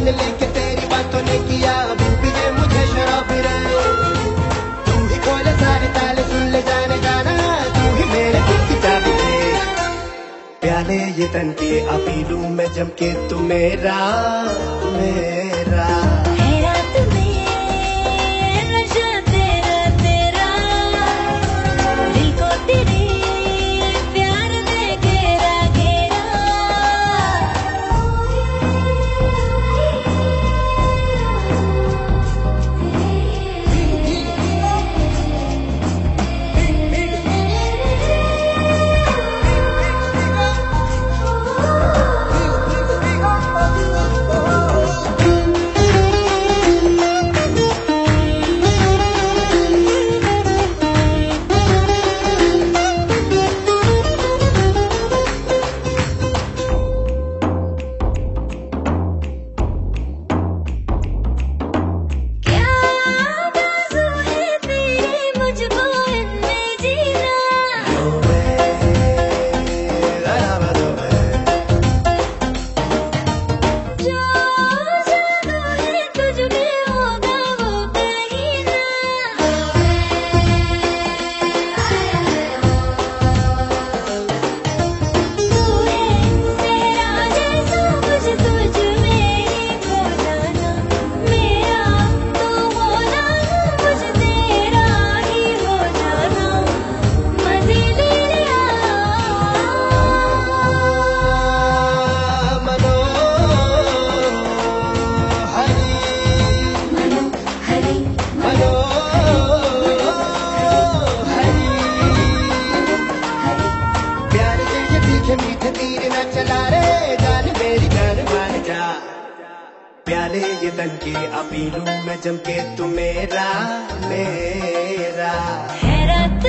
ले लेके तेरी बातों ने किया। अभी मुझे शराब रे तू ही खोले सारे ताले सुन ले जाने जाना। तू ही मेरे दिल की चाबी दे। प्याले ये तन के अभी लूँ मैं जम के तू मेरा मेरा। न चला रे, जान मेरी जान मान जा। प्याले ये तन के अभी लू मैं जम के तू मेरा मेरा। है रात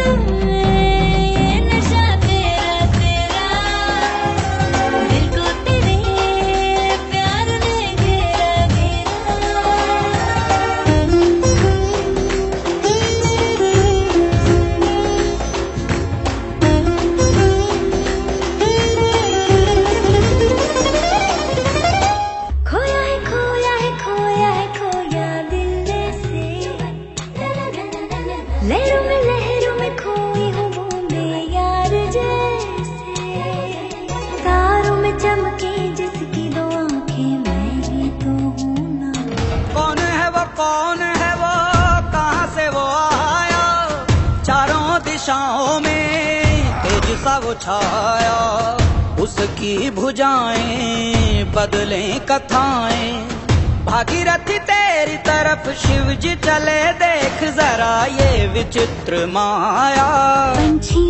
चमके जिसकी दो आँखें मैं ही तो हूँ ना। कौन है वो कौन है वो कहाँ से वो आया? चारों दिशाओं में तेज सा वो छाया। उसकी भुजाएँ बदले कथाएँ। भागीरथी तेरी तरफ़ शिव जी चले देख जरा ये विचित्र माया। पंछी